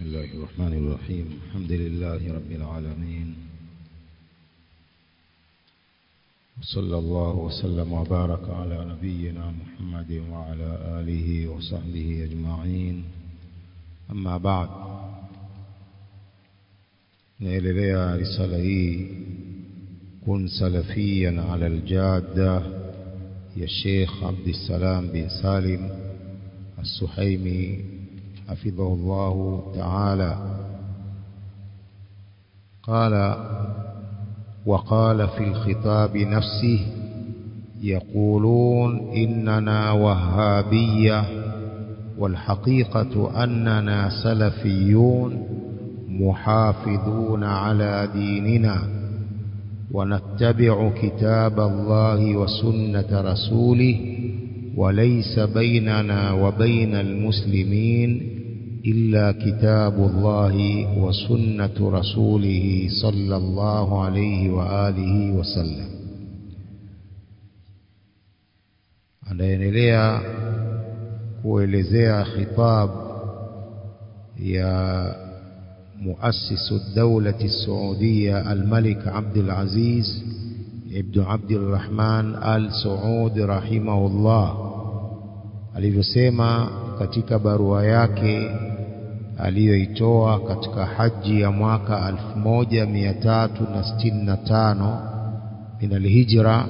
بسم الله الرحمن الرحيم. الحمد لله رب العالمين. وصلى الله وسلم وبارك على نبينا محمد وعلى آله وصحبه أجمعين. أما بعد naelelea risala hii kun salafiyan ala aljadda ya Sheikh Abdussalam bin Salim As-Suhaimi حفظه الله تعالى. قال وقال في الخطاب نفسه يقولون إننا وهابية والحقيقة أننا سلفيون محافظون على ديننا ونتبع كتاب الله وسنة رسوله وليس بيننا وبين المسلمين إلا كتاب الله وسنة رسوله صلى الله عليه وآله وسلم. على إليا كوليزيا خطاب يا مؤسس الدولة السعودية الملك عبد العزيز عبد عبد الرحمن آل سعود رحمه الله عليه السلام katika barua aliyoitoa katika haji ya mwaka 1365 min alhijra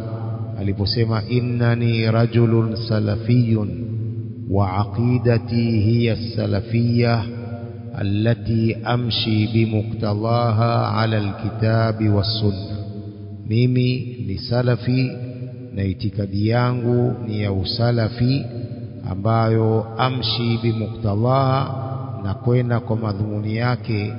aliposema innani rajulun salafiyun wa aqidati hiya salafiyah التي أمشي بمقتضاها على الكتاب والسنة mimi ni salafi na itikadi yangu ni ya usalafi ambayo amshi bimuktadhaha na kwenda kwa madhumuni yake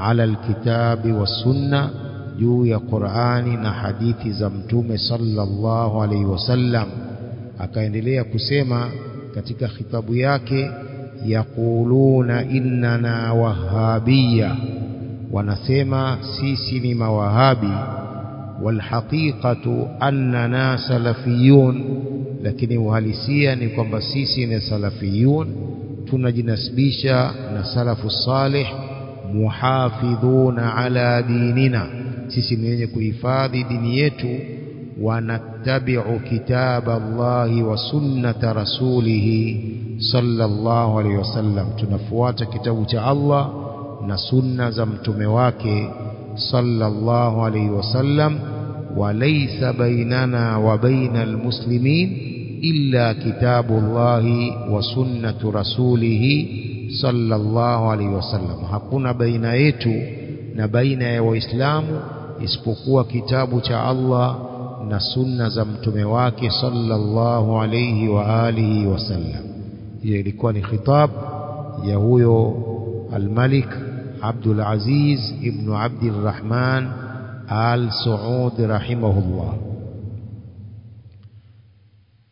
ala alkitabi wassunna juu ya Qur'ani na hadithi za mtume sallallahu alaihi wasallam akaendelea kusema katika khitabu yake yaquluna innana wahabia wanasema sisi ni mawahabi walhaqiqatu annana salafiyun. Lakini uhalisia ni kwamba sisi ni salafiyun tunajinasibisha na salafu salih muhafidhuna ala dinina. Sisi ni wenye kuhifadhi dini yetu wanattabi'u kitaba Allahi wa sunnata rasulihi sallallahu alaihi wasallam tunafuata kitabu cha Allah na sunna za mtume wake sallallahu alaihi wasallam walaysa bainana wa baina almuslimin إلا كتاب الله وسنة رسوله صلى الله عليه وسلم. حقنا بين يتو نبين وإسلام إسبقوا كتاب تع الله نسنة زمتمواك صلى الله عليه وآله وسلم. يلكون خطاب يهويو الملك عبد العزيز ابن عبد الرحمن آل سعود رحمه الله.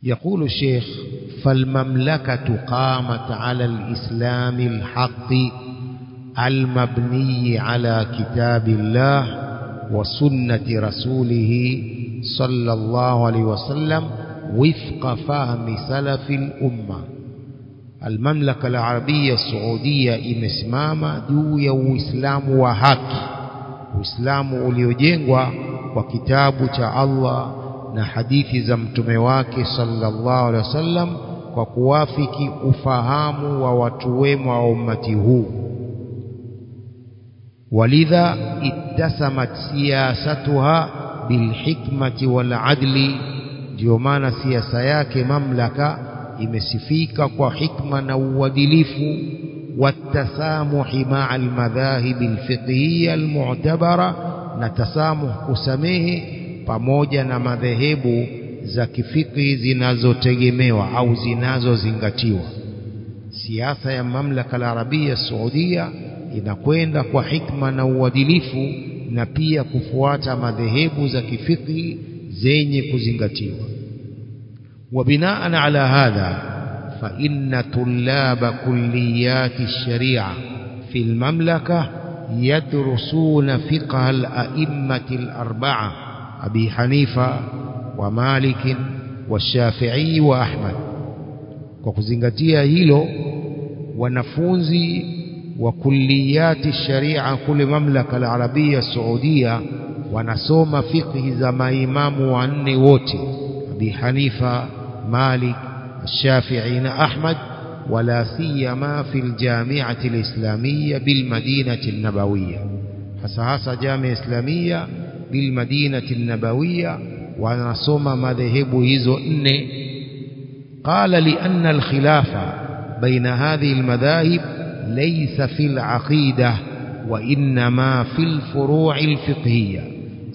يقول الشيخ فالمملكة قامت على الإسلام الحق المبني على كتاب الله وسنة رسوله صلى الله عليه وسلم وفق فهم سلف الأمة المملكة العربية السعودية إمسمامة جوية وإسلام وحق Uislamu uliojengwa kwa kitabu cha Allah na hadithi za mtume wake sallallahu alaihi wasallam kwa kuwafiki ufahamu wa watu wema wa ummati huu walidha ittasamat siyasatuha bilhikmati waladli ndio maana siasa yake mamlaka imesifika kwa hikma na uadilifu والتسامح مع المذاهب الفقهية المعتبرة نتسامح kusamehe pamoja na madhehebu za kifiki zinazotegemewa au zinazozingatiwa siasa ya mamlaka la Arabia Saudia inakwenda kwa hikma na uadilifu na pia kufuata madhehebu za kifiki zenye kuzingatiwa وبناء على هذا فإن طلاب كليات الشريعة في المملكة يدرسون فقه الأئمة الأربعة أبي حنيفة ومالك والشافعي وأحمد. وكزنجتيا هيلو ونفونزي وكليات الشريعة كل مملكة العربية السعودية ونصوم فقه زما إمام وأن ووتي أبي حنيفة مالك الشافعي أحمد ولا سيما في الجامعة الإسلامية بالمدينة النبوية حسا حسا جامعة إسلامية بالمدينة النبوية ونصوم مذهب هزو قال لأن الخلاف بين هذه المذاهب ليس في العقيدة وإنما في الفروع الفقهية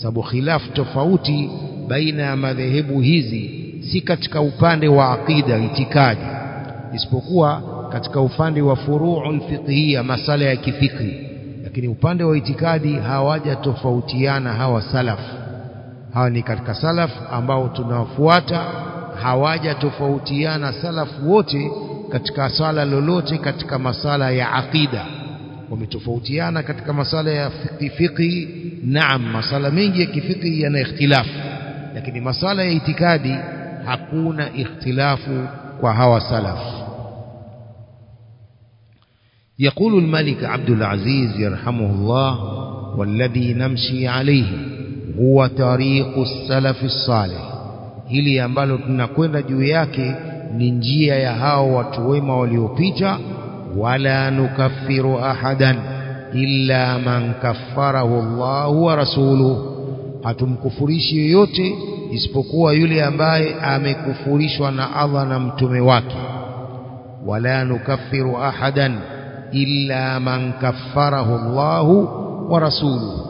sababu khilaf tofauti baina ya madhehebu hizi si katika upande wa aqida itikadi isipokuwa katika upande wa furu'ul fiqhiyya masala ya kifikri lakini upande wa itikadi hawaja tofautiana hawa salaf. Hawa ni katika salaf ambao tunawafuata hawaja tofautiana salaf wote katika sala lolote katika masala ya aqida. Wametofautiana katika masala ya fiqhi naam masala mengi ya kifiqhi yana ikhtilafu lakini masala ya itikadi hakuna ikhtilafu kwa hawa salaf يقول الملك عبد العزيز يرحمه الله والذي نمشي عليه هو طريق السلف الصالح hili ambalo tunakwenda juu yake ni njia ya hao watu wema waliopita wala nukaffiru ahadan illa man kaffarahu Allah wa rasuluhu hatumkufurishi yoyote isipokuwa yule ambaye amekufurishwa na Allah na mtume wake wala nukaffiru ahadan illa man kaffarahu Allah wa rasuluhu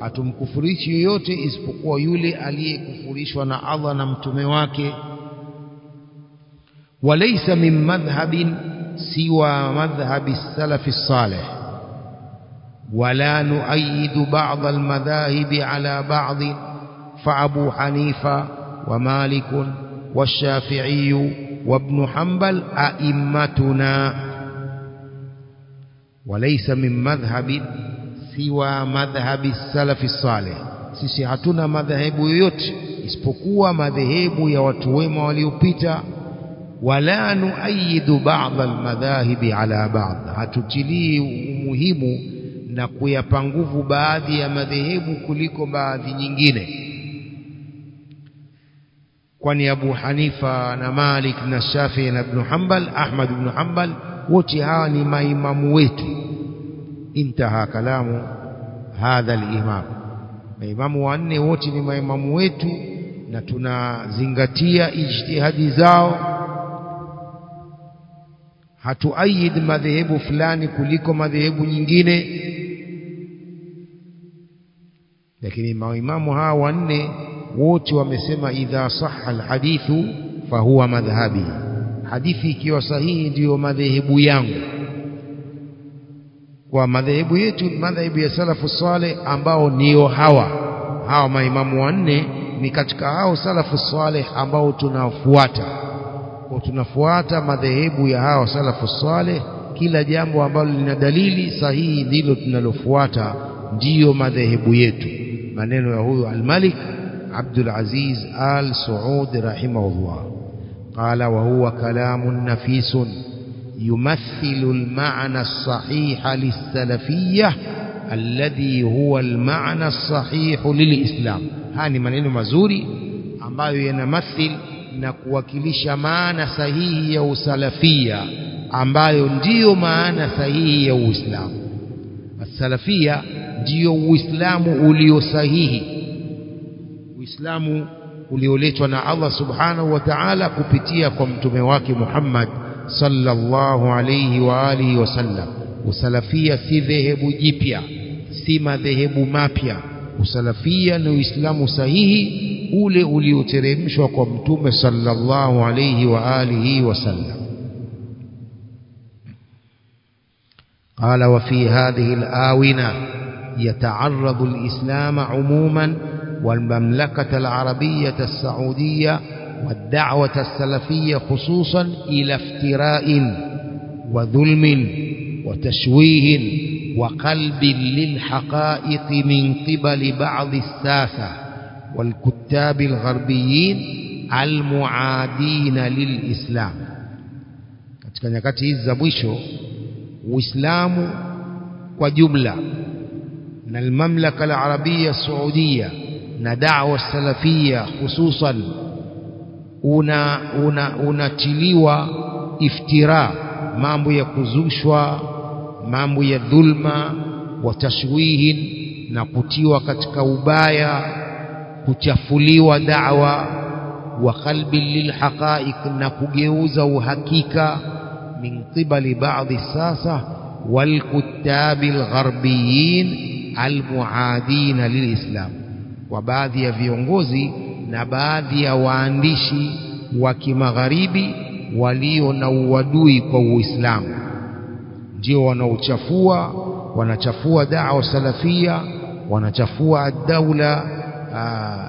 hatumkufurishi yoyote isipokuwa yule aliyekufurishwa na Allah na mtume wake وليس من مذهب سوى مذهب السلف الصالح ولا نؤيد بعض المذاهب على بعض فأبو حنيفة ومالك والشافعي وابن حنبل أئمتنا walaisa min madhhabi siwa madhhabi salafi saleh sisi hatuna madhehebu yoyote isipokuwa madhehebu ya watu wema waliopita. Wala nuayidu ba'd almadhahibi ala ba'd. Hatutilii umuhimu na kuyapa nguvu baadhi ya madhehebu kuliko baadhi nyingine kwani Abu Hanifa na Malik na Shafi na Ibn Hanbal Ahmad ibn Hanbal wote hawa ni maimamu wetu. Intaha kalamu hadha al-imam. Maimamu wanne wote ni maimamu wetu na tunazingatia ijtihadi zao. Hatuaid madhehebu fulani kuliko madhehebu nyingine. Lakini maimamu hawa wanne wote wamesema idha sahha alhadithu fahuwa madhhabi. Hadithi ikiwa sahihi ndiyo madhehebu yangu. Kwa madhehebu yetu madhehebu ya salafu saleh ambao niyo hawa hawa maimamu wanne ni katika hao salafu saleh ambao tunafuata. Kwa tunafuata madhehebu ya hawa salafu saleh kila jambo ambalo lina dalili sahihi ndilo tunalofuata ndiyo madhehebu yetu. Maneno ya huyu al-Malik عبد العزيز آل سعود رحمه الله. قال وهو كلام نفيس يمثل المعنى الصحيح للسلفية الذي هو المعنى الصحيح للإسلام. هاني من إنه مزوري أما ينمثل نكوكلش معنى صحيح يو سلفية أما ينديو معنى صحيح يو إسلام. السلفية ديو إسلام أولي صحيحي Uislamu ulioletwa na Allah subhanahu wa ta'ala kupitia kwa mtume wake Muhammad sallallahu alayhi wa alihi wasallam usalafia si dhehebu jipya si madhehebu mapya usalafia ni uislamu sahihi ule ulioteremshwa kwa mtume sallallahu alayhi wa alihi wasallam قال وفي هذه الآونة يتعرض الإسلام عموما والمملكة العربية السعودية والدعوة السلفية خصوصا إلى افتراء وظلم وتشويه وقلب للحقائق من قبل بعض الساسة والكتاب الغربيين المعادين للإسلام. Za mwisho Uislamu kwa jumla na almamlaka alarabia saudia na da'wa salafia hususan una unatiliwa una iftira mambo ya kuzushwa mambo ya dhulma wa tashwihin na kutiwa katika ubaya kuchafuliwa da'wa wa qalbi lilhaqa'iq na kugeuza uhakika min qibali baadhi sasa walkutabi algharbiyin almuadina lilislam wa baadhi ya viongozi na baadhi ya waandishi wa kimagharibi walio na uadui kwa Uislamu ndio wanaochafua wanachafua da'wa salafia wanachafua ad-daula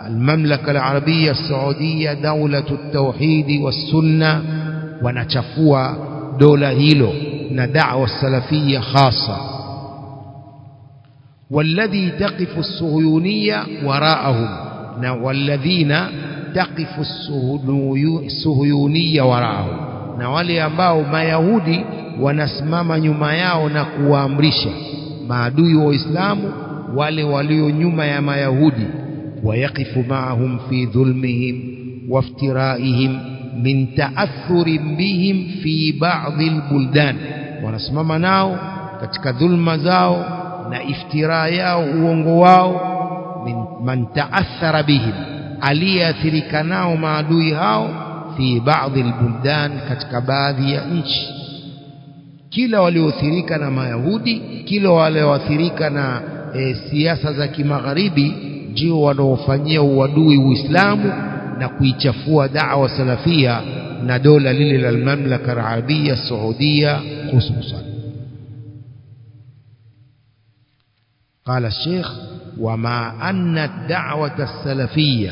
المملكة العربية السعودية دولة التوحيد والسنة wanachafua dola hilo na da'wa salafia khasa والذي تقف الصهيونية وراءهم. والذين تقف الصهيونية وراءهم. نوالي أباو ما يهودي ونسمام من ياو نكوى أمريشا ما دويو إسلام والي وليو نما ما يهودي ويقف معهم في ظلمهم وافترائهم من تأثر بهم في بعض البلدان ونسمام ناو katika dhulma zao na iftira yao uongo wao man ta'athara bihim aliyeathirika nao maadui hao fi baadhi lbuldan katika baadhi ya nchi. Kila walioathirika na mayahudi kila walioathirika na e, siasa za kimagharibi ndio wanaofanyia uadui uislamu na kuichafua da'wa salafia na dola lile la mamlaka arabia saudia hususan قال الشيخ وما أن الدعوة السلفية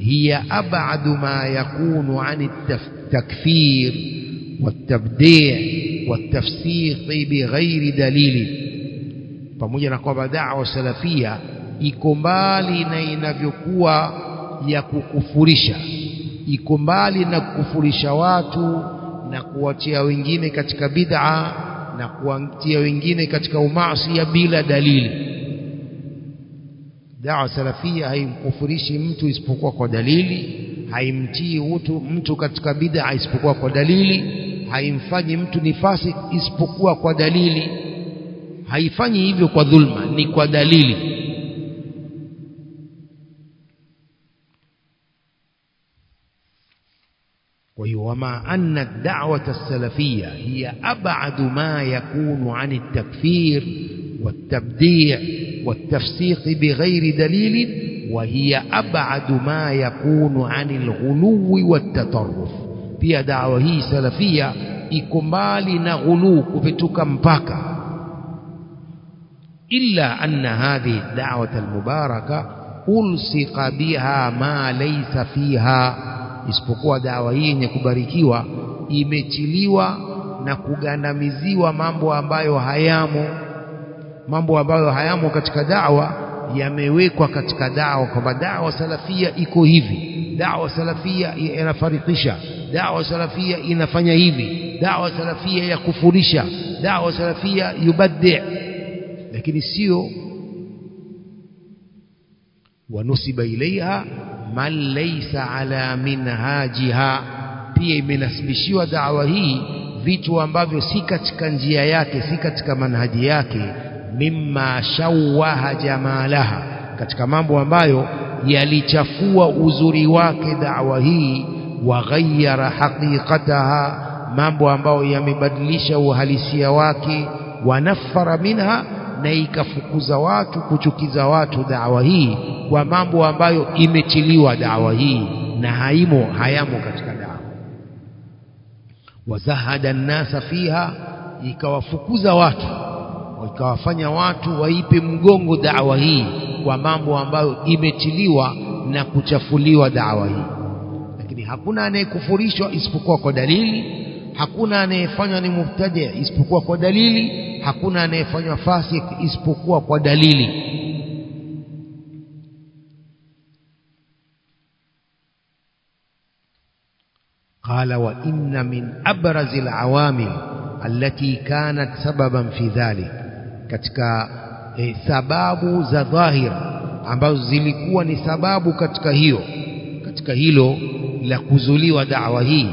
هي أبعد ما يكون عن التكفير والتبديع والتفسيق بغير دليل pamoja na kwamba da'wa salafia iko mbali na inavyokuwa ya kukufurisha iko mbali na kukufurisha watu na kuwatia wengine katika bid'a na kuwatia wengine katika umaasi bila dalili dawa salafia haimkufurishi mtu isipokuwa kwa dalili haimtii mtu mtu katika bid'a isipokuwa kwa dalili haimfanyi mtu nifasi isipokuwa kwa dalili. Haifanyi hivyo kwa dhulma ni kwa dalili. Kwa hiyo wama anna da'wata salafia hiya ab'adu ma yakunu 'ani at-takfir والتبديع والتفسيق بغير دليل وهي أبعد ما يكون عن الغلو والتطرف. في دعوة سلفية إكمال نغلو كفتك مباكا إلا أن هذه الدعوة المباركة ألصق بها ما ليس فيها. إسبقوا دعوة هي نكبركيوا إمتليوا نكغنمزيوا مامبو أمبايو هايامو mambo ambayo hayamo katika dawa yamewekwa katika dawa kwamba dawa salafia iko hivi dawa salafia inafarikisha dawa salafia inafanya hivi dawa salafia ya kufurisha dawa salafia yubaddi. Lakini sio wanusiba ilaiha man laysa ala minhajiha. Pia imenasibishiwa dawa hii vitu ambavyo si katika njia yake si katika manhaji yake mimma shawaha jamalaha katika mambo ambayo yalichafua uzuri wake dawa hii wa ghayyara haqiqataha mambo ambayo yamebadilisha uhalisia wake wanafara minha na ikafukuza watu kuchukiza watu dawa hii kwa mambo ambayo imetiliwa dawa hii na haimo hayamo katika dawa. Wazahada nnasa fiha ikawafukuza watu ikawafanya watu waipe mgongo dawa hii kwa mambo ambayo imetiliwa na kuchafuliwa dawa hii lakini hakuna anayekufurishwa isipokuwa kwa dalili hakuna anayefanywa ni mubtadi isipokuwa kwa dalili hakuna anayefanywa fasik isipokuwa kwa dalili قال وإن من أبرز العوامل التي كانت سببا في ذلك katika e, sababu za dhahir ambazo zilikuwa ni sababu katika hiyo katika hilo la kuzuliwa da'wa hii.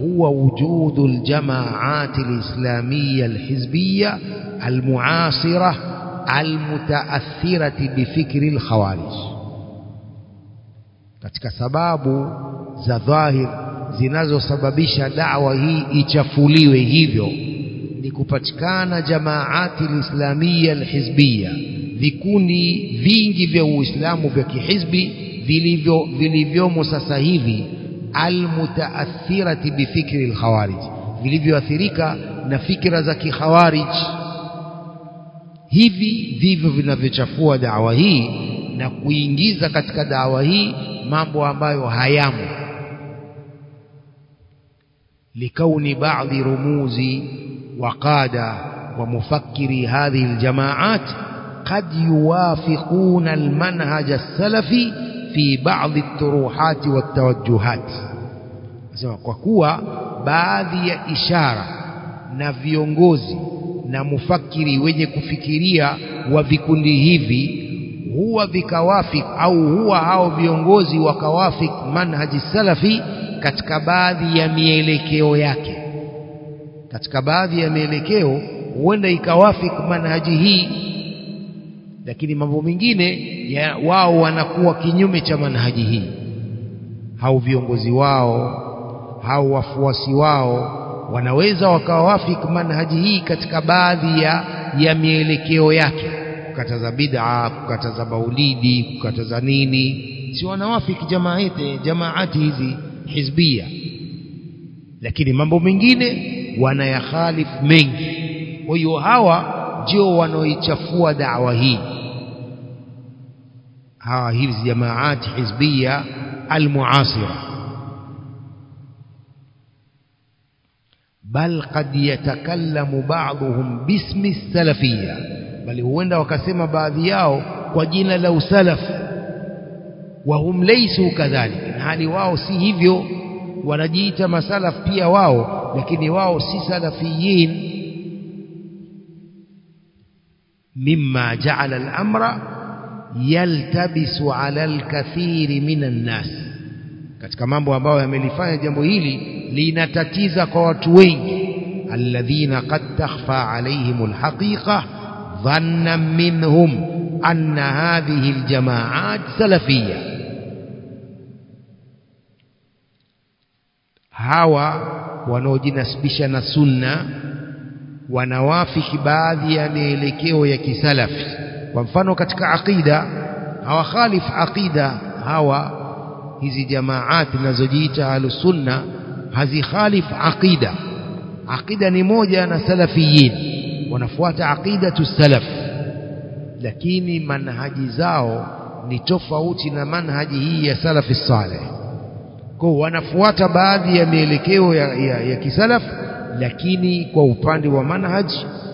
Huwa wujudu aljamaat alislamia alhizbia almuasira almutaathirati bifikri alkhawarij. Katika sababu za dhahir zinazosababisha da'wa hii ichafuliwe hivyo kupatikana jamaati alislamia alhizbia vikundi vingi vya Uislamu vya kihizbi vilivyo vilivyomo sasa hivi almutaathirati bifikri alkhawarij. Vilivyoathirika na fikra za kikhawarij. Hivi vivyo vinavyochafua dawa hii na kuingiza katika dawa hii mambo ambayo hayamo لكون بعض رموز وقادة ومفكري هذه الجماعات قد يوافقون المنهج السلفي في بعض الطروحات والتوجهات kwa kuwa baadhi ya ishara na viongozi na mufakiri wenye kufikiria wa vikundi hivi huwa vikawafik au huwa hao viongozi wakawafik manhaji salafi katika baadhi ya mielekeo yake. Katika baadhi ya mielekeo huenda ikawafik manhaji hii lakini mambo mengine wao wanakuwa kinyume cha manhaji hii. Au viongozi wao au wafuasi wao wanaweza wakawafik manhaji hii katika baadhi ya, ya mielekeo yake. Kukataza bid'a kukataza baulidi kukataza nini? Si wanawafik jamaati jamaati hizi hizbia lakini mambo mengine wanayakhalif mengi kwa hiyo hawa ndio wanaoichafua da'wa hii hawa hizi jamaati hizbia almuasira bal qad yatakallamu ba'dhum bismi salafiyya bali huenda wakasema baadhi yao kwa jina la usalaf hum laysu kadhalik hali wao si hivyo wanajiita masalaf pia wao lakini wao si salafiyin mimma ja'ala al-amra yaltabisu 'ala al-kathiri minan nas katika mambo ambayo yamelifanya jambo hili linatatiza kwa watu wengi alladhina qad takhfa 'alayhim al-haqiqa dhanna minhum anna hadhihi al-jama'at salafiyya hawa wanaojinasibisha na sunna wanawafiki baadhi ya mielekeo ya kisalafi kwa mfano katika aqida hawakhalif aqida hawa hizi jamaati zinazojiita ahlusunna hazikhalif aqida. Aqida ni moja na salafiyin wanafuata aqidatu salaf. Lakini manhaji zao ni tofauti na manhaji hii ya salafi saleh kwa wanafuata baadhi ya mielekeo ya, ya, ya kisalaf lakini kwa upande wa manhaj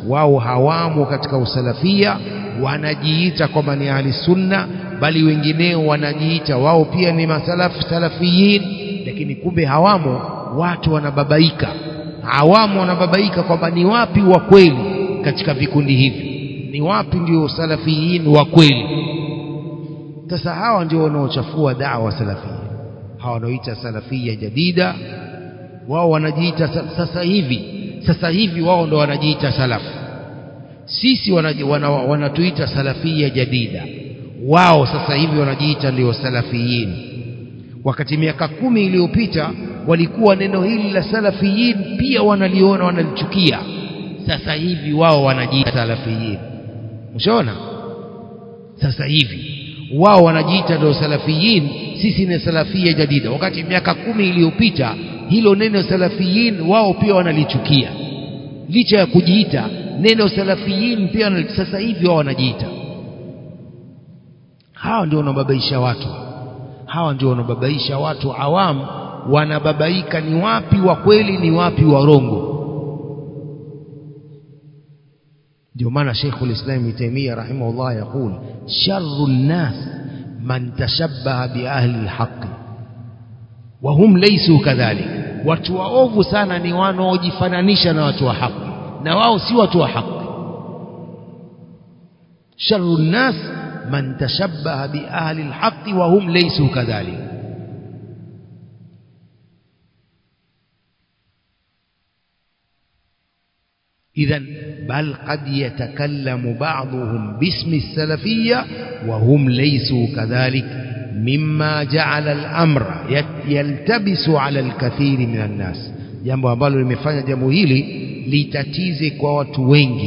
wao hawamo katika usalafia wanajiita kwamba ni ahli sunna bali wengineo wanajiita wao pia ni masalaf salafiyin lakini kumbe hawamo watu wanababaika. Hawamo wanababaika kwamba ni wapi wa kweli katika vikundi hivi. Ni wapi ndio salafiyin wa kweli? Sasa hawa ndio wanaochafua dawa salafia hawa salafia jadida. Wao wanajiita sasa hivi sasa hivi wao ndo wanajiita salaf. Sisi wanatuita wana, wana salafia jadida. Wao sasa hivi wanajiita ndio salafiyin. Wakati miaka kumi iliyopita walikuwa neno hili la salafiyin pia wanaliona wanalichukia. Sasa hivi wao wanajiita salafiyin. Mshaona sasa hivi wao wanajiita ndio salafiyin sisi ni salafia jadida. Wakati miaka kumi iliyopita hilo neno salafiyin wao pia wanalichukia. Licha ya kujiita neno salafiyin pia sasa hivi wao wanajiita. Hawa ndio wanababaisha watu. Hawa ndio wanababaisha watu awamu wanababaika ni wapi wa kweli ni wapi warongo ndio maana Sheikh ulislam Ibn rahimahullah yakul sharru nnas من تشبه بأهل الحق. وهم ليسوا كذلك. وتواوفوا سانا نيوانو وجفنانيشا نواتوا حق نواو سواتوا حق شر الناس من تشبه بأهل الحق وهم ليسوا كذلك إذا بل قد يتكلم بعضهم باسم السلفية وهم ليسوا كذلك مما جعل الأمر يلتبس على الكثير من الناس. جنب أبال المفاجة جمهيلي لتتيزك وتوينج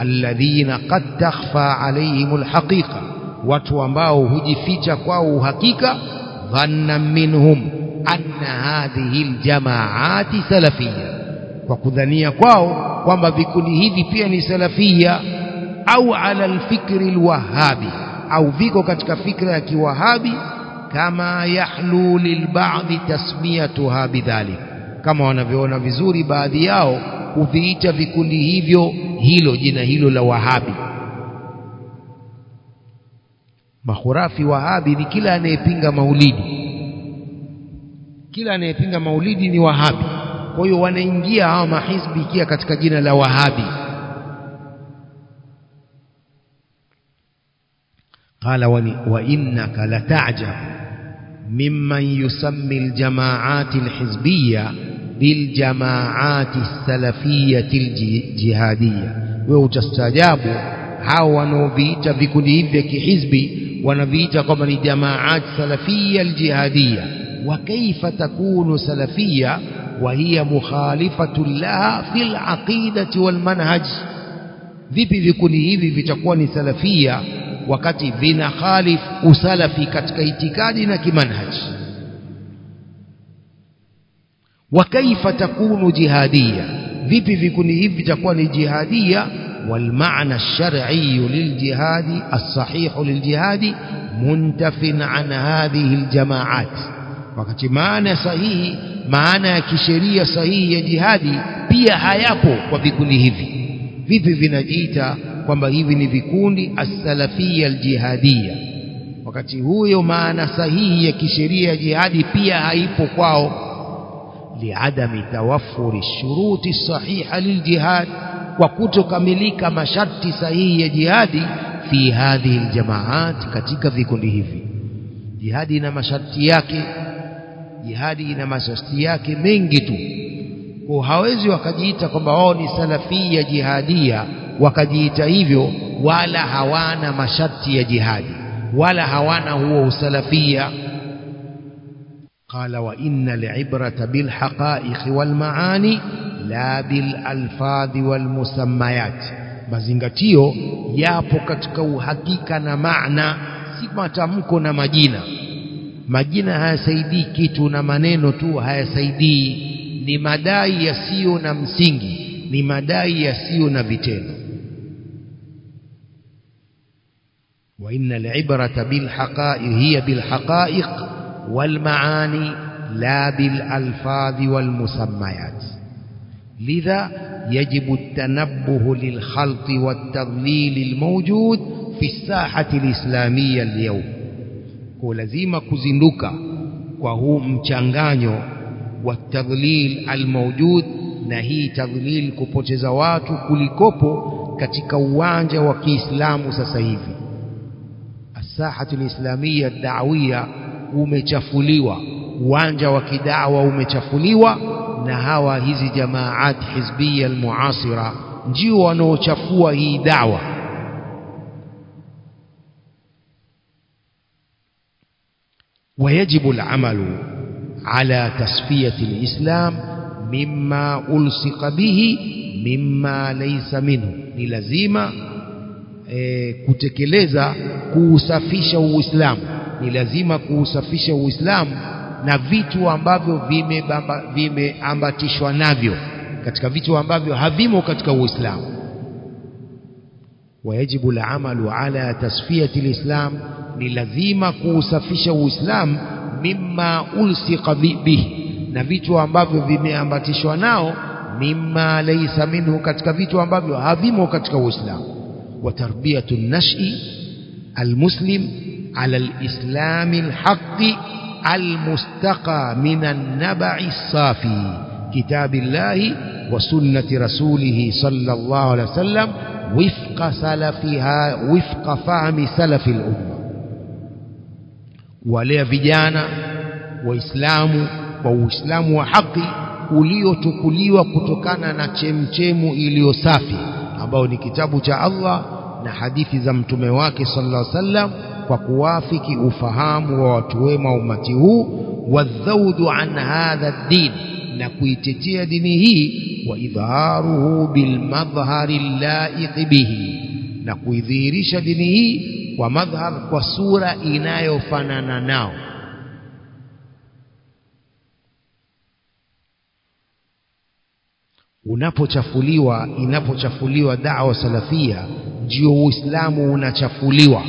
الذين قد تخفى عليهم الحقيقة. وتوماو هجفتك وهكيك ظن منهم أن هذه الجماعات سلفية. وقذنيك وهكيك kwamba vikundi hivi pia ni salafia au ala alfikri alwahabi au viko katika fikra ya kiwahabi kama yahlu lilbadhi tasmiyatuha bidhalik. Kama wanavyoona vizuri baadhi yao huviita vikundi hivyo hilo jina hilo la wahabi. Mahurafi wahabi ni kila anayepinga maulidi. Kila anayepinga maulidi ni wahabi kwa hiyo wanaingia hawa mahizbi kia katika jina la wahabi. قال وإنك لتعجب ممن يسمي الجماعات الحزبية بالجماعات السلفية الجهادية ويوجستجاب هاو نوبيت بكل إبك حزبي ونبيت قبل جماعات سلفية الجهادية وكيف تكون سلفية وهي مخالفة لها في العقيدة والمنهج vipi vikundi hivi vitakuwa ni salafia wakati vina khalif usalafi katika itikadi na kimanhaji wa kaifa takunu jihadia vipi vikundi hivi vitakuwa ni jihadia والمعنى الشرعي للجهاد الصحيح للجهاد منتف عن هذه الجماعات maana sahihi maana ya kisheria sahihi ya jihadi pia hayapo kwa vikundi hivi. Vipi vinajiita kwamba hivi ni vikundi as-salafia al-jihadiyya? Wakati huyo maana sahihi ya kisheria ya jihadi pia haipo kwao. Liadami tawafuri shuruti sahiha liljihad kwa kutokamilika masharti sahihi ya jihadi fi hadhihi aljamaat katika vikundi hivi. Jihadi na masharti yake jihadi ina masharti yake mengi tu. Kwa hawezi wakajiita kwamba wao ni salafia jihadia. Wakajiita hivyo wala hawana masharti ya jihadi wala hawana huo usalafia. Qala wa inna li'ibrata bil haqa'iq la bilalfadhi alfadhi mazingatio yapo katika uhakika na maana si matamko na majina. Majina hayasaidii kitu na maneno tu hayasaidii ni madai yasiyo na msingi ni madai yasiyo na vitendo bil haqa'iq wal ma'ani la bil alfadhi wal musammayat lidha يجب التنبه للخلط والتضليل الموجود في الساحة الإسلامية اليوم kwa lazima kuzinduka kwa huu mchanganyo wa tadhlil almawjud na hii tadhlil kupoteza watu kulikopo katika uwanja wa Kiislamu sasa hivi. Asahatu alislamia da'wia umechafuliwa uwanja wa kidawa umechafuliwa na hawa hizi jamaat hizbia almuasira ndio wanaochafua hii dawa ويجب العمل على تصفية الإسلام مما ألصق به مما ليس منه ni lazima e, kutekeleza kuusafisha uislamu ni lazima kuusafisha uislamu na vitu ambavyo vimeambatishwa vime navyo katika vitu ambavyo havimo katika uislamu ويجب العمل على تصفية الإسلام للذيما كوسفش الإسلام مما ألصق به نبيتو بمي بميامباتشو ناو مما ليس منه كتك فيتو أمبابي هذيمو كتك الإسلام وتربية النشء المسلم على الإسلام الحق المستقى من النبع الصافي كتاب الله وسنة رسوله صلى الله عليه وسلم wifqa salafiha wifqa fahmi salafi lumma kuwalea vijana waislamu kwa uislamu wa haki uliochukuliwa kutokana na chemchemu iliyo safi ambayo ni kitabu cha Allah na hadithi za mtume wake sallallahu alaihi wasallam kwa kuwafiki ufahamu wa watu wema umati huu wadhaudu an hadha din na kuitetea dini hii wa idharuhu bilmadhhari laiqi bihi na kuidhihirisha dini hii kwa madhhar kwa sura inayofanana nao. Unapochafuliwa inapochafuliwa dawa salafia ndio uislamu unachafuliwa.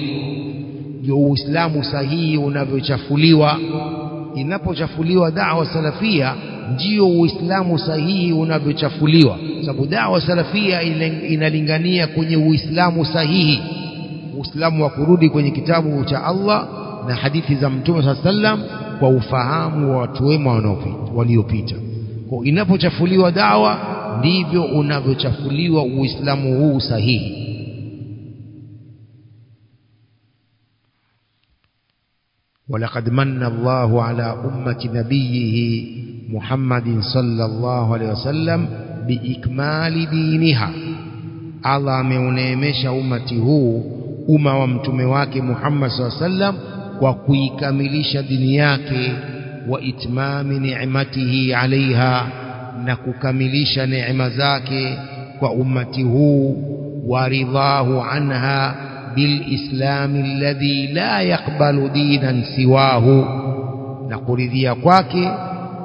Ndio uislamu sahihi unavyochafuliwa inapochafuliwa dawa salafia ndio uislamu sahihi unavyochafuliwa. Sababu dawa salafia inalingania kwenye uislamu sahihi. Uislamu wa kurudi kwenye kitabu cha Allah na hadithi za mtume saa sallam kwa ufahamu wa watu wema waliopita. Kwa inapochafuliwa dawa ndivyo unavyochafuliwa uislamu huu sahihi ولقد من الله على أمة نبيه محمد صلى الله عليه وسلم بإكمال دينها Allah ameuneemesha umati huu umma wa mtume wake Muhammad SAW sallam kwa kuikamilisha dini yake wa itmami ni'matihi alaiha na kukamilisha neema zake kwa ummati huu wa ridhahu anha bilislami alladhi la yaqbalu dinan siwahu na kuridhia kwake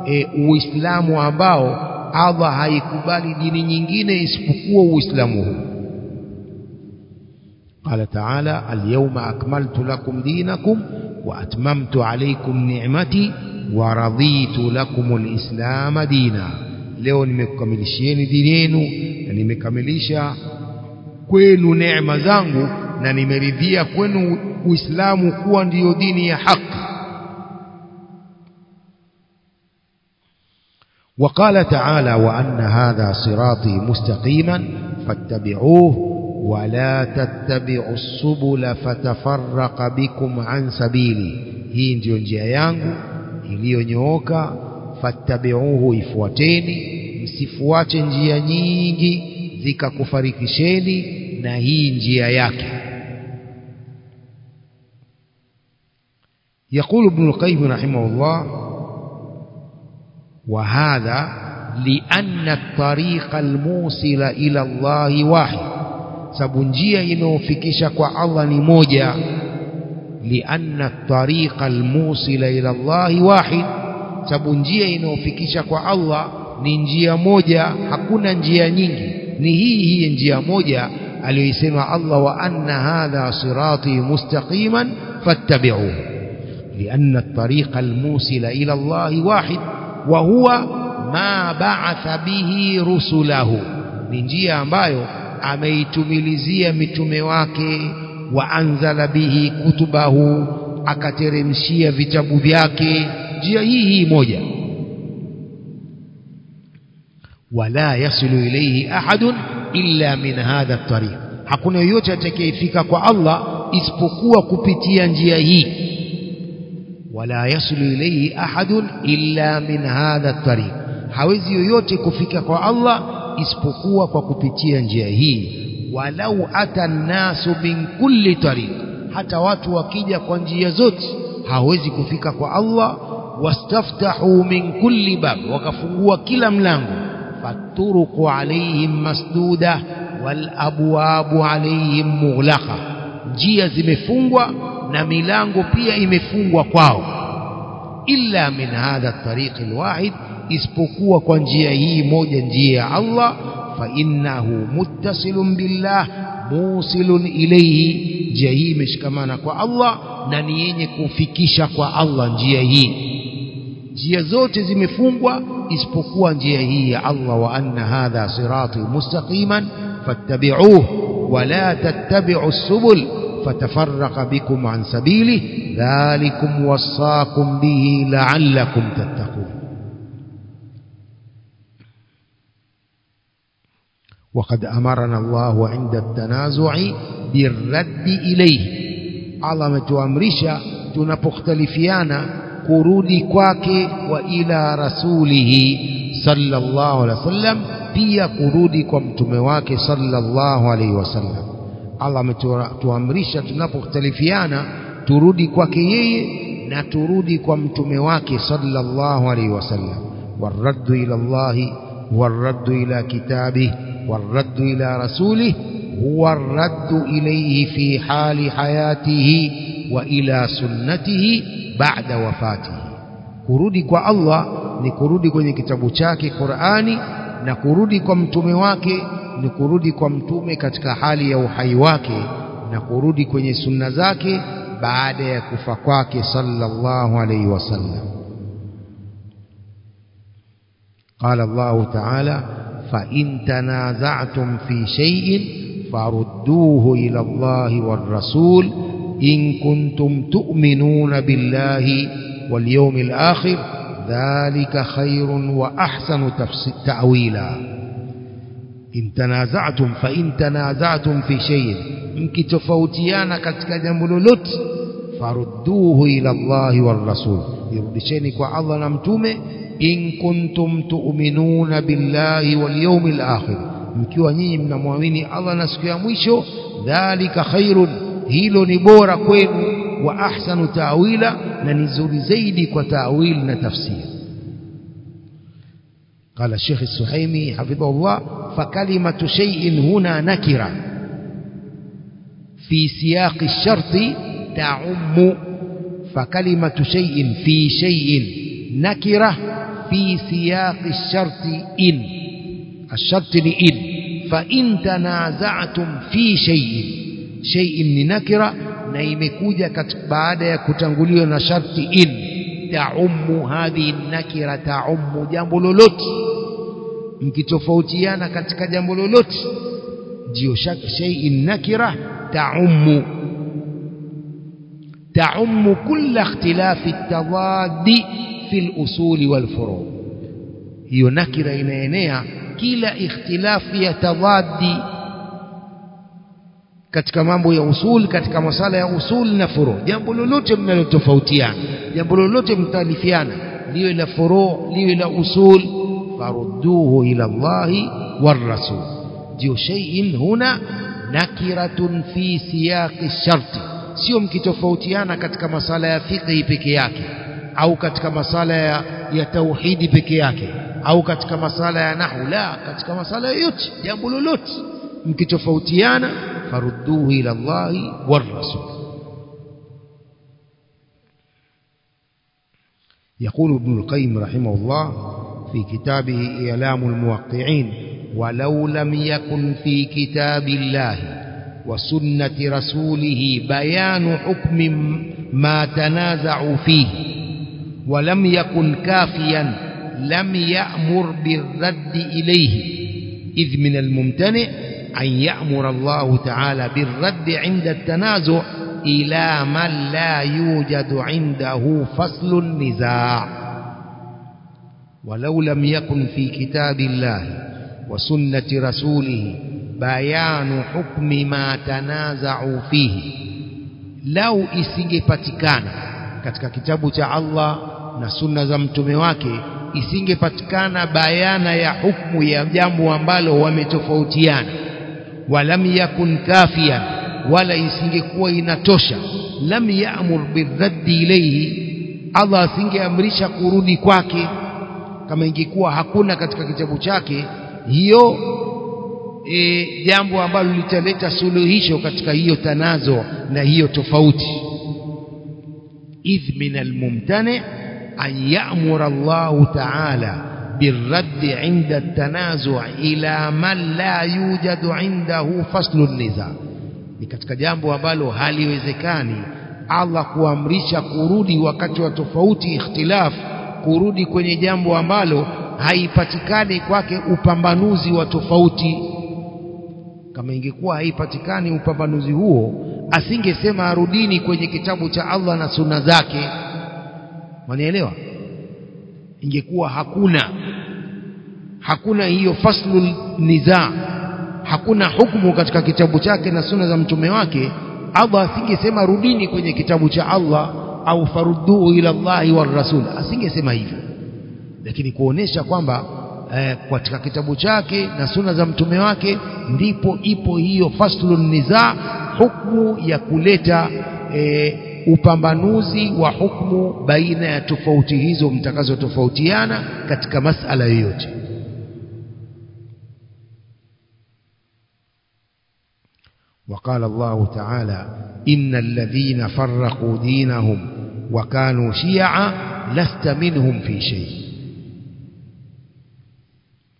e, uislamu ambao Allah haikubali dini nyingine isipokuwa uislamu huu قال تعالى اليوم أكملت لكم دينكم وأتممت عليكم نعمتي ورضيت لكم الإسلام دينا leo nimekukamilishieni dini yenu na nimekamilisha kwenu neema zangu na nimeridhia kwenu uislamu kuwa ndiyo dini ya haki وقال تعالى وأن هذا صراطي مستقيما فاتبعوه ولا تتبعوا السبل فتفرق بكم عن سبيلي hii ndiyo njia yangu iliyonyooka fattabi'uhu ifuateni msifuate njia nyingi zikakufarikisheni na hii njia yake. يقول ابن القيم رحمه الله وهذا لأن الطريق الموصل إلى الله واحد سبنجيه ينوفكشك وعظن موجا لأن الطريق الموصل إلى الله واحد سبنجيه ينوفكشك وعظن ننجيه موجا حقنا نجيه نينجي نهيه ينجيه موجا aliyoisema Allah wa anna hadha sirati mustaqiman fattabi'uhu lianna at-tariqa almusila ila Allah wahid wa huwa ma ba'atha bihi rusulahu ni njia ambayo ameitumilizia mitume wake wa anzala bihi kutubahu akateremshia vitabu vyake njia hii hii moja wala yasilu ilayhi ahadun illa min hadha at-tariq. Hakuna yoyote atakayefika kwa Allah isipokuwa kupitia njia hii. Wala yasilu ilayhi ahadun illa min hadha at-tariq. Hawezi yoyote kufika kwa Allah isipokuwa kwa kupitia njia hii. Walau ata nasu min kulli tariq. Hata watu wakija kwa njia zote hawezi kufika kwa Allah. Wastaftahu min kulli bab. Wakafungua kila mlango faturuqu عليهم masduda والأبواب عليهم مغلقة njia zimefungwa na milango pia imefungwa kwao. Illa min hadha tariq alwahid isipokuwa kwa njia hii moja njia ya Allah fa innahu muttasilun billah musilun ilayhi. Njia hii imeshikamana kwa Allah na ni yenye kufikisha kwa Allah njia hii. Njia zote zimefungwa isipokuwa njia hii ya Allah wa anna hadha sirati mustaqiman fattabi'uhu wa la tattabi'u subul fatafarraqa bikum an sabili dhalikum wasaakum bihi la'allakum tattaqun وقد أمرنا الله عند التنازع بالرد إليه Allah ametuamrisha tunapokhtalifiana kurudi kwake wa ila rasulihi sallallahu alaihi wasallam pia kurudi kwa mtume wake sallallahu alaihi wasallam Allah ametuamrisha tunapokhtalifiana turudi kwake yeye na turudi kwa mtume wake sallallahu alaihi wasallam waraddu ila Allah waraddu ila kitabih waraddu ila rasulih هو الرد إليه في حال حياته وإلى سنته بعد وفاته kurudi kwa Allah ni kurudi kwenye kitabu chake Qur'ani na kurudi kwa mtume wake ni kurudi kwa mtume katika hali ya uhai wake na kurudi kwenye sunna zake baada ya kufa kwake sallallahu alayhi wasallam قال الله تعالى فإن تنازعتم في شيء فردوه إلى الله والرسول إن كنتم تؤمنون بالله واليوم الآخر ذلك خير وأحسن تأويلا إن تنازعتم فإن تنازعتم في شيء mkitofautiana katika jambo lolote farudduhu ila Allahi war rasul irudisheni kwa Allah na mtume in kuntum tu'minuna billahi wal yawmil akhir mkiwa nyinyi mnamwamini Allah na siku ya mwisho dhalika khairun hilo ni bora kwenu wa ahsanu ta'wila na ni zuri قال الشيخ السحيمي حفظه الله فكلمة شيء هنا نكرة في سياق الشرط تعم فكلمة شيء في شيء نكرة في سياق الشرط إن الشرط لإن فإن تنازعتم في شيء shay'in ni nakira na imekuja baada ya kutanguliwa na sharti in taumu hadhihi nakira taumu jambo lolote. Mkitofautiana katika jambo lolote ndio shay'in nakira taumu taumu kulla ikhtilafi tadadi fi al-usuli wal furu' hiyo nakira inaenea kila ikhtilafu ya tadadi katika mambo ya usul katika masala ya usul na furu. Jambo lolote mnalotofautiana jambo lolote mtalifiana liwe la furu liwe la usul farudduhu ila Allahi war rasul. Ndio shay'in huna nakiratun fi siyaqi sharti. Sio mkitofautiana katika masala ya fiqhi peke yake au katika masala ya, ya tauhidi peke yake au katika masala ya nahwu la katika masala yote jambo lolote mkitofautiana ila Allahi war rasul يقول ابن القيم رحمه الله في كتابه إعلام الموقعين ولو لم يكن في كتاب الله وسنة رسوله بيان حكم ما تنازعوا فيه ولم يكن كافيا لم يأمر بالرد إليه إذ من الممتنع أن يأمر الله تعالى بالرد عند التنازع إلى من لا يوجد عنده فصل النزاع ولو لم يكن في كتاب الله وسنة رسوله بيان حكم ما تنازعوا فيه لو isingepatikana katika kitabu cha Allah na sunna za mtume wake isingepatikana bayana ya hukumu ya jambo ambalo wametofautiana walam yakun kafiyan wala isingekuwa inatosha lam yaamur birraddi ilayhi Allah asingeamrisha kurudi kwake. Kama ingekuwa hakuna katika kitabu chake hiyo e, jambo ambalo litaleta suluhisho katika hiyo tanazo na hiyo tofauti. Idh min almumtani an ya'mura Allah ta'ala بالرد عند التنازع إلى من لا يوجد عنده فصل النزاع ni katika jambo ambalo haliwezekani Allah kuamrisha kurudi wakati wa tofauti ikhtilaf kurudi kwenye jambo ambalo haipatikani kwake upambanuzi wa tofauti kama ingekuwa haipatikani upambanuzi huo asingesema arudini kwenye kitabu cha Allah na sunna zake wanielewa ingekuwa hakuna hakuna hiyo faslul niza. Hakuna hukumu katika kitabu chake na sunna za mtume wake. Allah asingesema rudini kwenye kitabu cha Allah au faruduu ila Allahi wa rasul. Asingesema hivyo. Lakini kuonesha kwamba eh, katika kitabu chake na sunna za mtume wake ndipo ipo hiyo faslun niza hukumu ya kuleta eh, upambanuzi wa hukumu baina ya tofauti hizo mtakazotofautiana katika masala yoyote وقال الله تعالى إن الذين فرقوا دينهم وكانوا شيعا لست منهم في شيء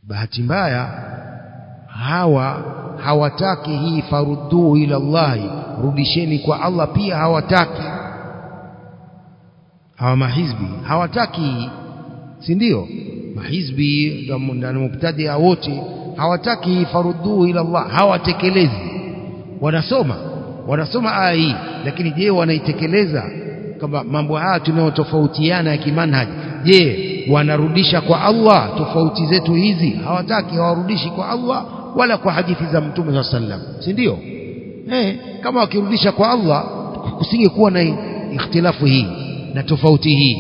bahati mbaya hawa hawataki hii faruduu ila Allahi rudisheni kwa Allah pia hawataki hawa mahizbi hawataki si ndio mahizbi na mubtadia wote hawataki hii faruduu ila Allah hawatekelezi wanasoma wanasoma aya hii lakini je wanaitekeleza kama mambo haya tunayotofautiana ya kimanhaji je wanarudisha kwa Allah tofauti zetu hizi? Hawataki hawarudishi kwa Allah wala kwa hadithi za mtume wa sallam si ndio? Eh kama wakirudisha kwa Allah kusingekuwa na ikhtilafu hii na tofauti hii.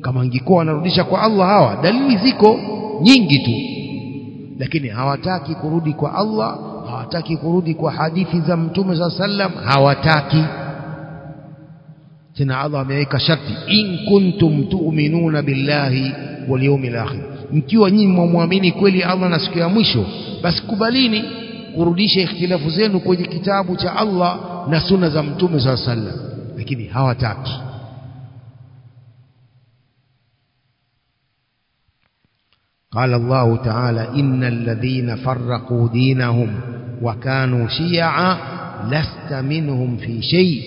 Kama ingekuwa wanarudisha kwa Allah hawa dalili ziko nyingi tu lakini hawataki kurudi kwa Allah hawataki kurudi kwa hadithi za mtume sa sallam hawataki. Tena Allah ameweka sharti. In kuntum tu'minuna billahi wal yawmil akhir. Mkiwa nyinyi mwamwamini kweli Allah na siku ya mwisho basi kubalini kurudisha ikhtilafu zenu kwenye kitabu cha Allah na sunna za mtume saa sallam lakini hawataki قال الله تعالى إن الذين فرقوا دينهم وكانوا شيعا لست منهم في شيء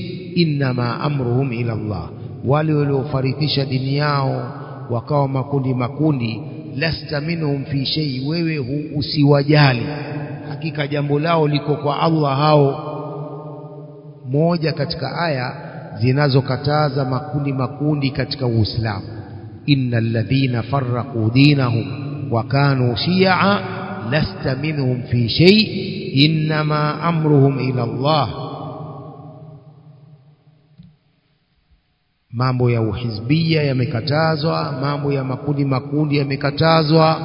إنما أمرهم إلى الله wale waliofarikisha dini yao wakawa makundi makundi lasta minhum fi shay wewe usiwajali hakika jambo lao liko kwa Allah hao moja katika aya zinazokataza makundi makundi katika Uislamu innal ladhina farraqu dinahum wa kanu shi'a lasta minhum fi shay inma amruhum ila Allah mambo ya uhizbia yamekatazwa mambo ya makundi makundi yamekatazwa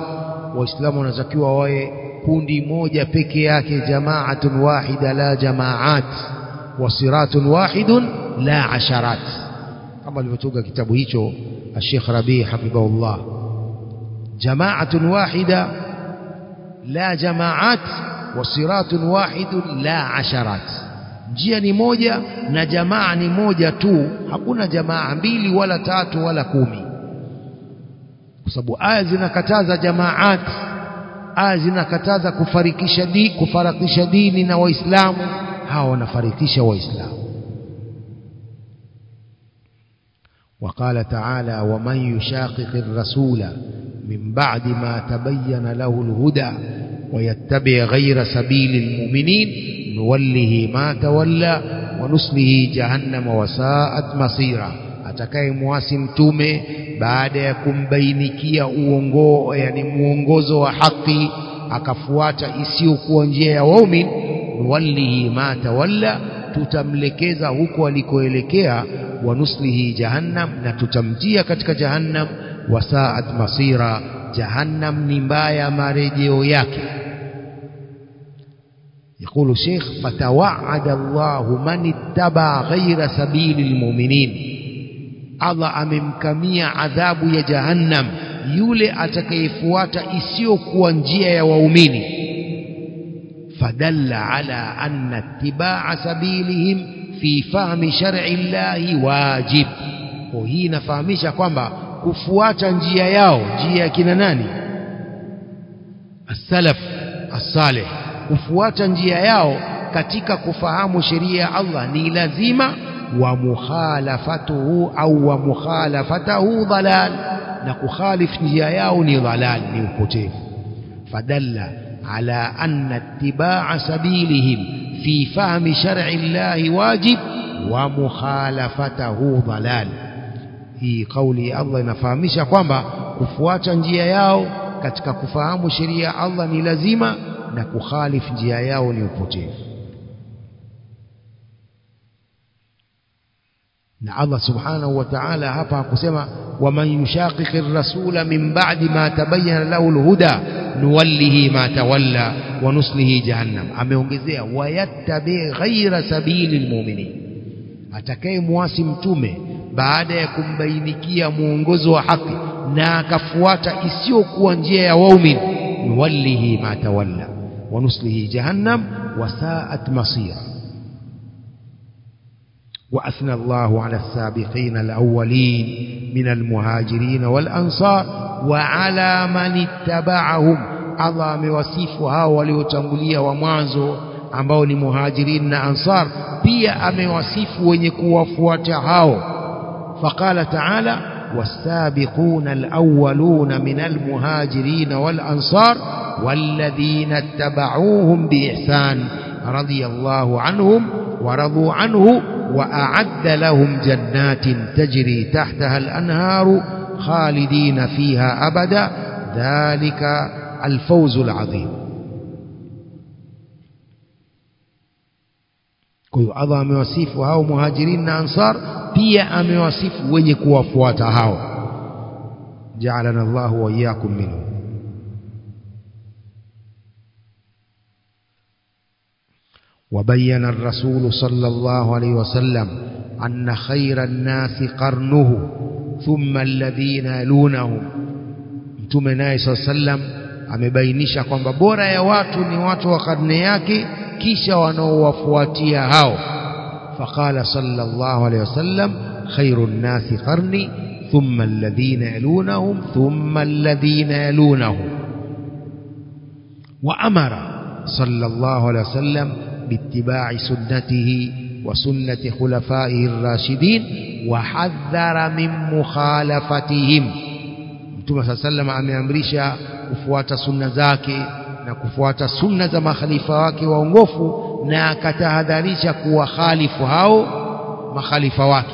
waislamu wanatakiwa wawe kundi moja peke yake jamaatun wahida la jamaat wasiratun wahidun la asharat kama alivyotoka kitabu hicho الشيخ ربيع حفظه الله جماعة واحدة لا جماعات وصراط واحد لا عشرات njia ni moja na jamaa ni moja tu hakuna jamaa mbili wala tatu wala kumi kwa sababu aya zinakataza jamaat aya zinakataza kufarikisha di, kufarakisha dini na waislamu hawa wanafarikisha waislamu وقال تعالى ومن يشاقق الرسول من بعد ما تبين له الهدى ويتبع غير سبيل المؤمنين نوله ما تولى ونسله جهنم وساءت مصيرا atakaye muasi mtume baada ya kumbainikia uongo yani muongozo wa haki akafuata isiyokuwa njia ya waumin nuwallihi ma tawalla tutamlekeza huko alikoelekea wa nuslihi jahannam na tutamtia katika jahannam wasaat masira jahannam ni mbaya marejeo yake يقول الشيخ فتوعد الله من اتبع غير سبيل المؤمنين Allah amemkamia adhabu ya jahannam yule atakayefuata isiyokuwa njia ya waumini fadalla على أن اتباع سبيلهم fi فهم شرع الله wajib وهي inafahamisha kwamba kufuata njia yao njia ya kina nani? As-salaf as-salih. Kufuata njia yao katika kufahamu sheria ya Allah ni lazima wa mukhalafatuhu au wa mukhalafatahu dhalal. Na kukhalif njia yao ni dhalal ni upotevu. Fadalla ala أن اتباع سبيلهم fi fahmi شرع الله wajib ومخالفته ضلال. Hii kauli ya Allah inafahamisha kwamba kufuata njia yao katika kufahamu sheria ya Allah ni lazima na kukhalifu njia yao ni upotevu الله سبحانه وتعالى هفا قسما ومن يشاقق الرسول من بعد ما تبين له الهدى نوله ما تولى ونسله جهنم. أم ينجزيه ويتبع غير سبيل المؤمنين. أتكي مواسم تومي بعد يكم بينكي مونجز وحق ناكفوات إسيوك وانجيه يوم نوله ما تولى ونسله جهنم وساءت مصيره. وأثنى الله على السابقين الأولين من المهاجرين والأنصار وعلى من اتبعهم. الله amewasifuha waliotangulia wa mwanzo ambao ni muhajirin na ansar. Pia amewasifu hao. Faqala ta'ala والسابقون الأولون من المهاجرين والأنصار والذين اتبعوهم بإحسان رضي الله عنهم ورضوا عنه وأعد لهم جنات تجري تحتها الأنهار خالدين فيها أبدا. ذلك الفوز العظيم. كي أضع موصف هاو مهاجرين أنصار بي أموصف ويكوا فواتهاو جعلنا الله وإياكم منهم وبين الرسول صلى الله عليه وسلم أن خير الناس قرنه ثم الذين لونه ثم نائس السلام أمبينيشا كم ببورا يا واتو ني واتو وقرنياكي كيشا ونو وفواتيا هاو فقال صلى الله عليه وسلم خير الناس قرني ثم الذين يلونهم ثم الذين يلونهم وأمر صلى الله عليه وسلم باتباع سنته وسنة خلفائه الراشدين وحذر من مخالفتهم. ثم صلى الله عليه وسلم كفوات سنة ذاكي كفوات سنة ما خليفواك وانغفو ناكتهدريش كوخالفهاو ما خليفواك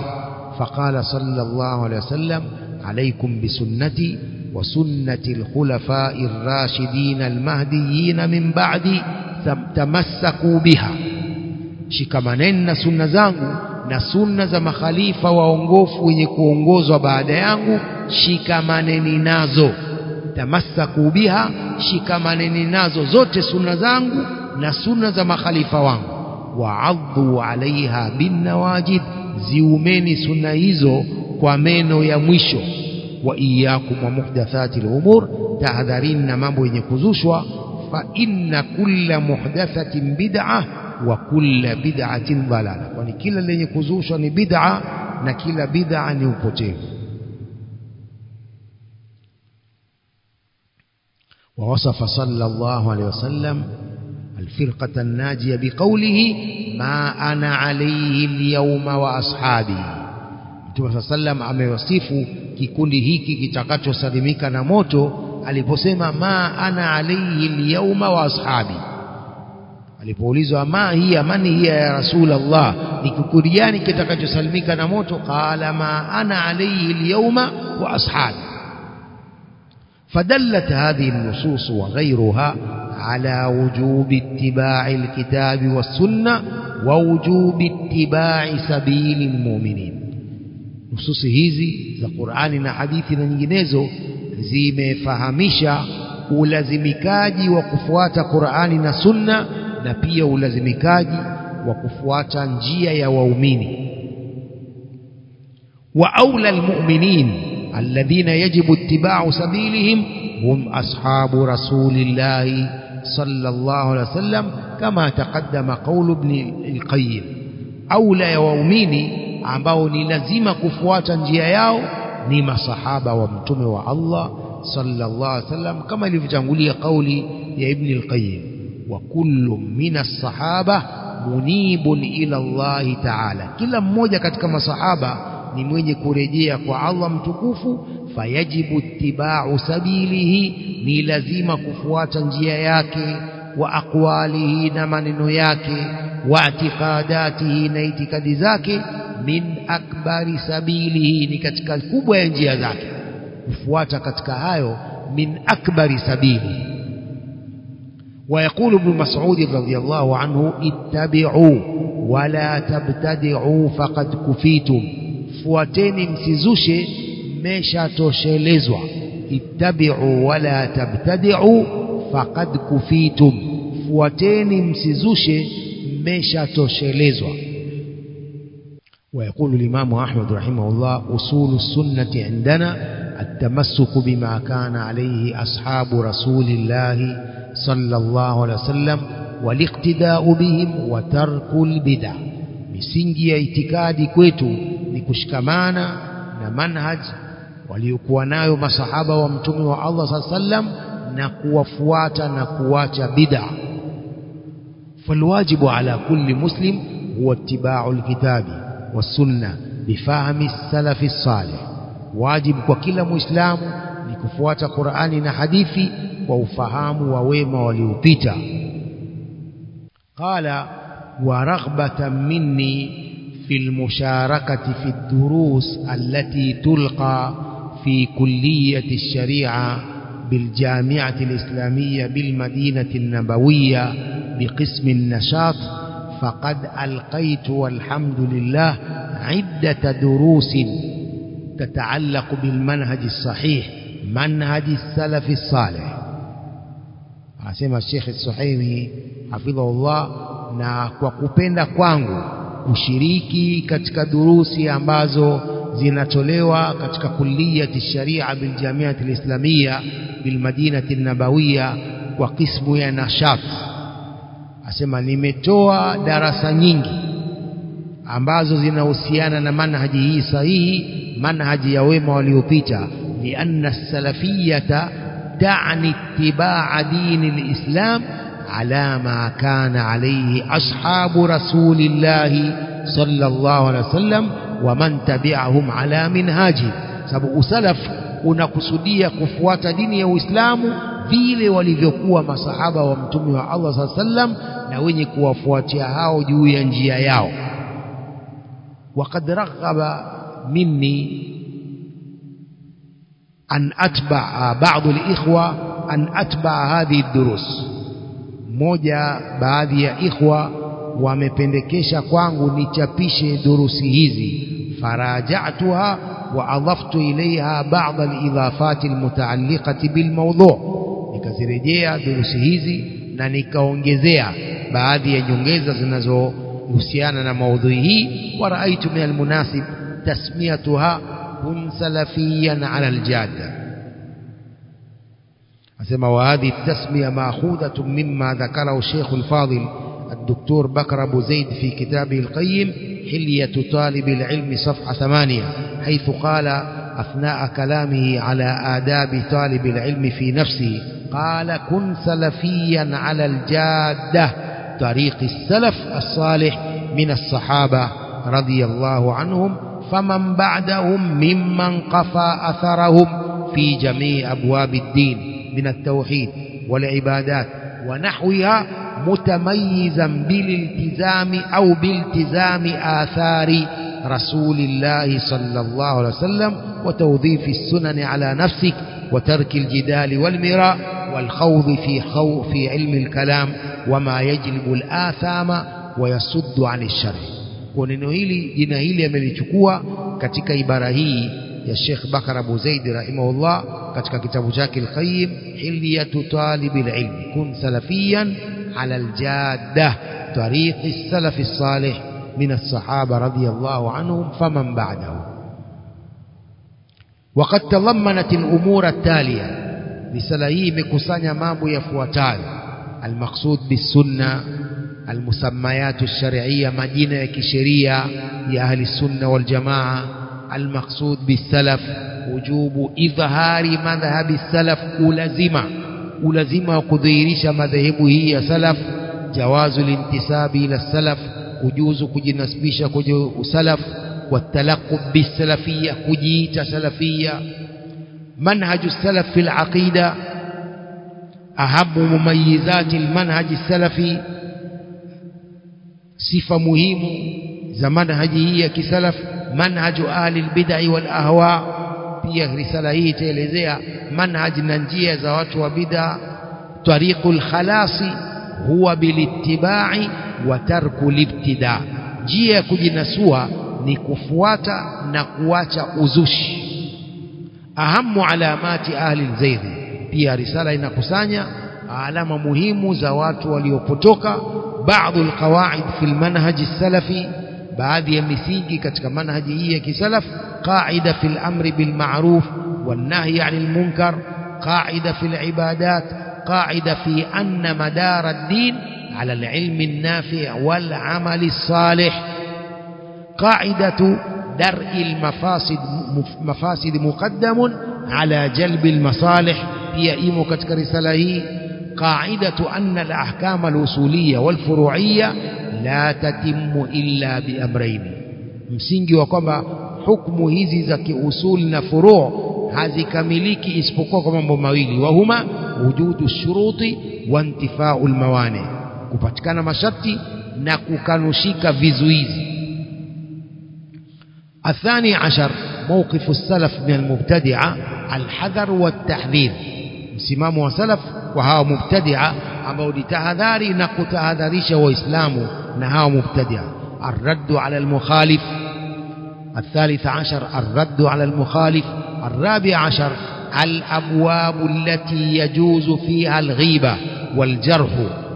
فقال صلى الله عليه وسلم عليكم بسنتي وسنة الخلفاء الراشدين المهديين من بعدي. Tamassaku biha. Shikamaneni na sunna zangu na sunna za makhalifa waongofu wenye kuongozwa baada yangu shikamaneni nazo. Tamassaku biha shikamaneni nazo zote sunna zangu na sunna za makhalifa wangu. Waadhu alaiha binnawajid ziumeni sunna hizo kwa meno ya mwisho. Wa iyakum wa muhdathati al-umur tahadharini na mambo yenye kuzushwa فإن كل محدثة بدعة وكل بدعة ضلالة. kwani kila lenye kuzushwa ni bid'a na ووصف صلى الله عليه وسلم الفرقة الناجية بقوله ما أنا عليه اليوم وأصحابي. صلى الله عليه وسلم amewasifu kikundi hiki kitakachosalimika na moto aliposema ma ana alayhi alyawma wa ashabi alipoulizwa ma hiya mani hiya ya rasulullah ni kikundi gani kitakachosalimika na moto qala ma ana alayhi alyawma wa ashabi فدلت هذه النصوص وغيرها على وجوب اتباع الكتاب والسنة ووجوب اتباع سبيل المؤمنين نصوص hizi za Qur'ani na hadithi na nyinginezo zimefahamisha ulazimikaji wa kufuata Qur'ani na Sunna na pia ulazimikaji wa kufuata njia ya waumini. Wa aula almu'minin alladhina yajibu ittiba'u sabilihim hum ashabu rasulillahi sallallahu alaihi wasallam kama taqaddama qawlu ibn al-qayyim. Aula ya waumini ambao ni lazima kufuata njia yao ni masahaba wa mtume wa Allah sallallahu alaihi wasallam kama ilivyotangulia kauli ya Ibn al-Qayyim wa kullu min as-sahaba munibun ila Allah ta'ala. Kila mmoja katika masahaba ni mwenye kurejea kwa Allah mtukufu fayajibu ittiba'u sabilihi ni lazima kufuata njia yake wa aqwalihi na maneno yake wa i'tiqadatihi na itikadi zake min akbari sabilihi ni katika kubwa ya njia zake kufuata katika hayo min akbari sabili ويقول ابن مسعود رضي الله عنه اتبعوا ولا تبتدعوا فقد كفيتم fuateni msizushe mmeshatoshelezwa ittabi'u wala tabtadi'u faqad kufitum fuateni msizushe mmeshatoshelezwa ويقول الإمام أحمد رحمه الله أصول السنة عندنا التمسك بما كان عليه أصحاب رسول الله صلى الله عليه وسلم والاقتداء بهم وترك البدع misingi ya itikadi kwetu ni kushikamana na manhaj waliokuwa nayo masahaba wa mtume wa Allah saa sallam na kuwafuata na kuwacha bid'a falwajibu ala kulli muslim huwa ittiba'u alkitabi والسنة بفهم السلف الصالح. واجب وكل مسلم لكفوات قرآننا حديثي وفهم وويم وليوطيت قال ورغبة مني في المشاركة في الدروس التي تلقى في كلية الشريعة بالجامعة الإسلامية بالمدينة النبوية بقسم النشاط فقد ألقيت والحمد لله عدة دروس تتعلق بالمنهج الصحيح منهج السلف الصالح asema Sheikh Suhaimi hafidhahullah na kwa kupenda kwangu kushiriki katika durusi ambazo zinatolewa katika kulliyati sharia bil jamiati alislamia bil madinati nabawiya kwa kismu ya nashat asema nimetoa darasa nyingi ambazo zinahusiana na manhaji hii sahihi manhaji ya wema waliopita lianna salafiyata تعني اتباع الإسلام على ما كان عليه أصحاب رسول الله صلى الله عليه وسلم ومن تبعهم على منهاجه sababu usalaf unakusudia kufuata dini ya Uislamu vile walivyokuwa masahaba wa mtume wa Allah saa sallam na wenye kuwafuatia hao juu ya njia yao وقد رغب مني أن أتبع بعض الإخوة أن أتبع هذه الدروس moja baadhi ya ikhwa wamependekesha kwangu nichapishe durusi hizi farajatuha wa adaftu ilaiha ba'd al-idafat al-mutaalliqati bil mawdu' nikazirejea durusi hizi na nikaongezea baadhi ya nyongeza zinazohusiana na maudhui hii. Wa raaitu min al-munasib tasmiyatuha kun salafiyan ala al-jadda. أسمى وهذه التسمية مأخوذة مما ذكره الشيخ الفاضل الدكتور بكر أبو زيد في كتابه القيم حلية طالب العلم صفحة ثمانية حيث قال أثناء كلامه على آداب طالب العلم في نفسه قال كن سلفيا على الجادة. طريق السلف الصالح من الصحابة رضي الله عنهم فمن بعدهم ممن قفى أثرهم في جميع أبواب الدين من التوحيد والعبادات ونحوها متميزا بالالتزام أو بالتزام آثار رسول الله صلى الله عليه وسلم وتوظيف السنن على نفسك وترك الجدال والمراء والخوض في, في علم الكلام وما يجلب الآثام ويصد عن الشر. وننهيلي ينهيلي من يتكوى كتك إبراهي يا الشيخ بكر أبو زيد رحمه الله كتك كتاب جاك القيم حلية طالب العلم كن سلفيا على الجادة طريق السلف الصالح من الصحابة رضي الله عنهم فمن بعدهم وقد تضمنت الأمور التالية بسلايم كسانيا مابو يفواتال المقصود بالسنة المسميات الشرعية مدينة كشرية أهل السنة والجماعة. المقصود بالسلف وجوب إظهار مذهب السلف ولزمة ولزمة قذيرش مذهبه هي سلف. جواز الانتساب إلى السلف وجوز كجنسبش كجو سلف. والتلقب بالسلفية كجيت سلفية. منهج السلف في العقيدة أهم مميزات المنهج السلفي. صفة مهمة زمن هجيه كسلف منهج أهل البدع والأهواء. في رسالة هي منهج ننجية زوات وبدع. طريق الخلاص هو بالاتباع وترك الابتداع. جية كجنسوها ni kufuata na kuacha uzushi. Ahamu alamati ahli zaidi pia risala inakusanya alama muhimu za watu waliopotoka. Baadhi alqawaid fi almanhaj salafi baadhi ya misingi katika manhaji hii ya kisalaf. Qaida fi al-amri bil ma'ruf wan munkar. Qaida fi al-ibadat. Qaida fi anna madara ad-din 'ala al-'ilm an-nafi' wal as-salih قاعدة درء المفاسد مفاسد مقدم على جلب المصالح. هي إيمو كتكرسله قاعدة أن الأحكام الوصولية والفروعية لا تتم إلا بأمرين. مسنجي وقبا حكم هزيزك أصولنا فروع هذه كمليك إسبقوك من بمويلي وهما وجود الشروط وانتفاء الموانع كفتكنا مشتي نكو كانوشيك فيزويزي الثاني عشر موقف السلف من المبتدعة الحذر والتحذير. hawa mubtadia ambao ni tahadhari na kutahadharisha waislamu na hawa mubtadia الرد على المخالف. الثالث عشر الرد على المخالف. الرابع عشر الأبواب التي يجوز فيها الغيبة والجرح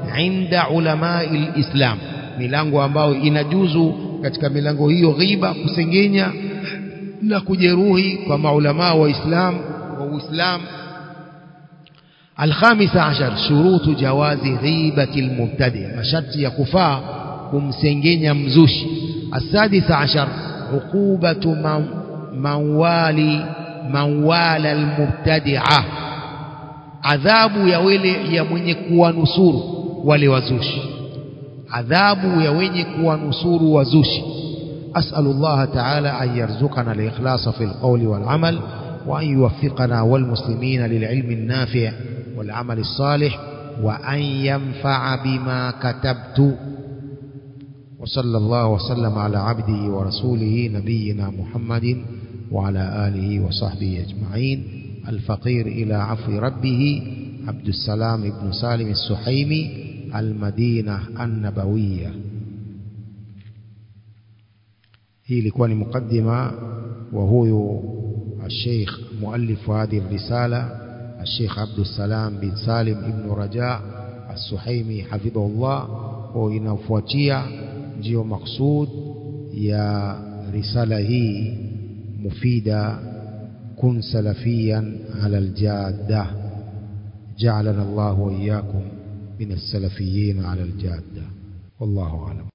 عند علماء الإسلام. milango ambayo inajuzu katika milango hiyo ghiba kusengenya na kujeruhi kwa maulamaa wa Islam wa Uislamu الخامس عشر شروط جواز غيبة المبتدئ مشرط يكفى kumsengenya mzushi السادس عشر عقوبة من والى المبتدعة adhabu ya wale ya mwenye kuwanusuru wale wazushi adhabu ya wenye kuwanusuru wazushi. أسأل الله تعالى أن يرزقنا الإخلاص في القول والعمل وأن يوفقنا والمسلمين للعلم النافع والعمل الصالح وأن ينفع بما كتبت وصلى الله وسلم على عبده ورسوله نبينا محمد وعلى آله وصحبه أجمعين الفقير إلى عفو ربه عبد السلام بن سالم السحيمي المدينة النبوية. ni mukaddima wa huyu الشيخ مؤلف هذه الرسالة الشيخ عبد السلام بن سالم ابن رجاء السحيمي حفظه الله. وinafuatia ndio maksud ya risala hii mufida kun salafiyan ala aljadda جعلنا الله وإياكم من السلفيين على الجادة. والله أعلم.